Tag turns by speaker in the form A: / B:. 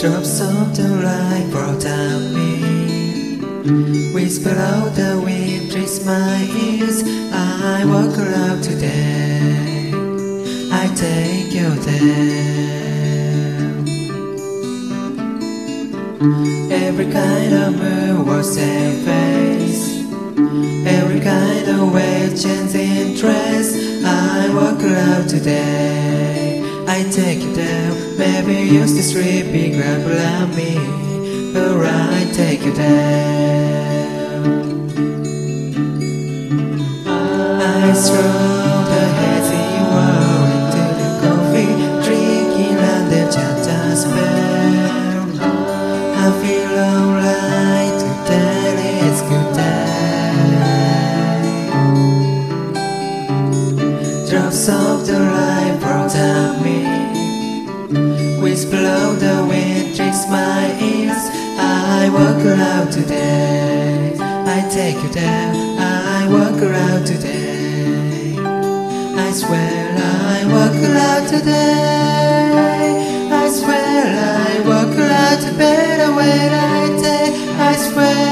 A: Drops of the light brought out me. Whisper out the wind, please my ears. I walk around today. I take you there. Every kind of moon was a face. Every kind of way changing trend. Today. I take you down. Maybe you still sleeping right around me. But I take you down. I stroll Drops of the light protect me. Winds blow the wind, tricks my ears. I walk around today. I take you down. I walk around today. I swear I walk around today. I swear I walk around to better when I take. I swear.